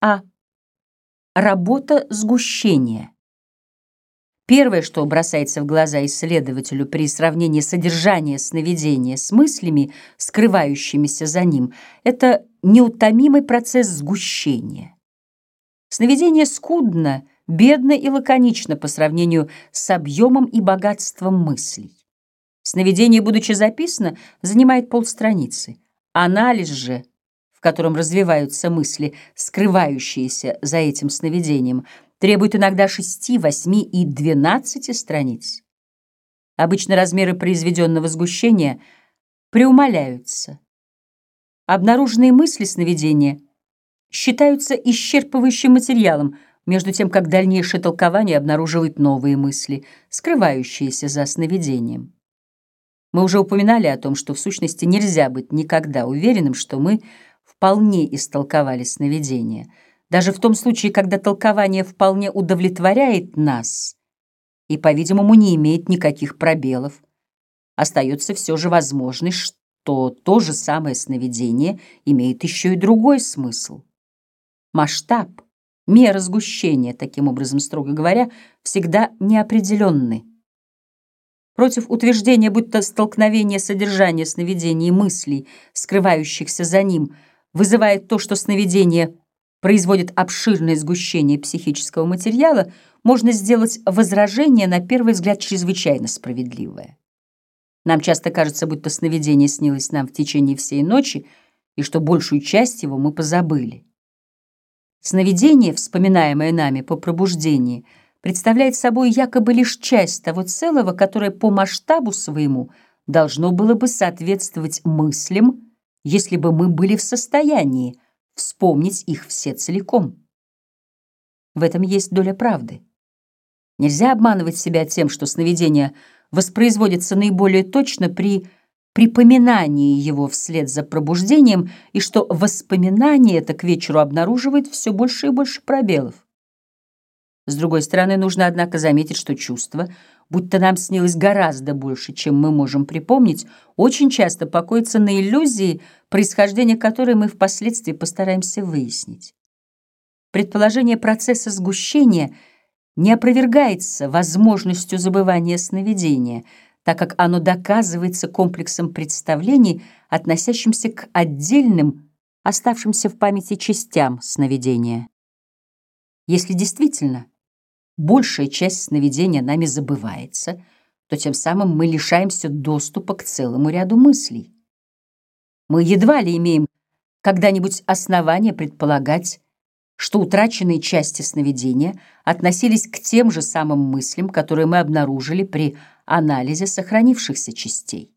А. Работа сгущения. Первое, что бросается в глаза исследователю при сравнении содержания сновидения с мыслями, скрывающимися за ним, это неутомимый процесс сгущения. Сновидение скудно, бедно и лаконично по сравнению с объемом и богатством мыслей. Сновидение, будучи записано, занимает полстраницы. Анализ же, в котором развиваются мысли, скрывающиеся за этим сновидением – требует иногда 6, 8 и 12 страниц. Обычно размеры произведенного сгущения преумоляются. Обнаруженные мысли сновидения считаются исчерпывающим материалом, между тем как дальнейшее толкование обнаруживает новые мысли, скрывающиеся за сновидением. Мы уже упоминали о том, что в сущности нельзя быть никогда уверенным, что мы вполне истолковали сновидение — даже в том случае, когда толкование вполне удовлетворяет нас и, по-видимому, не имеет никаких пробелов, остается все же возможность, что то же самое сновидение имеет еще и другой смысл. Масштаб, мера сгущения, таким образом, строго говоря, всегда неопределенны. Против утверждения, будто столкновение содержания сновидений и мыслей, скрывающихся за ним, вызывает то, что сновидение – производит обширное сгущение психического материала, можно сделать возражение, на первый взгляд, чрезвычайно справедливое. Нам часто кажется, будто сновидение снилось нам в течение всей ночи, и что большую часть его мы позабыли. Сновидение, вспоминаемое нами по пробуждении, представляет собой якобы лишь часть того целого, которое по масштабу своему должно было бы соответствовать мыслям, если бы мы были в состоянии вспомнить их все целиком. В этом есть доля правды. Нельзя обманывать себя тем, что сновидение воспроизводится наиболее точно при припоминании его вслед за пробуждением, и что воспоминание это к вечеру обнаруживает все больше и больше пробелов. С другой стороны, нужно, однако, заметить, что чувство, будто нам снилось гораздо больше, чем мы можем припомнить, очень часто покоится на иллюзии, происхождение которой мы впоследствии постараемся выяснить. Предположение процесса сгущения не опровергается возможностью забывания сновидения, так как оно доказывается комплексом представлений, относящимся к отдельным, оставшимся в памяти частям сновидения. Если действительно большая часть сновидения нами забывается, то тем самым мы лишаемся доступа к целому ряду мыслей. Мы едва ли имеем когда-нибудь основания предполагать, что утраченные части сновидения относились к тем же самым мыслям, которые мы обнаружили при анализе сохранившихся частей.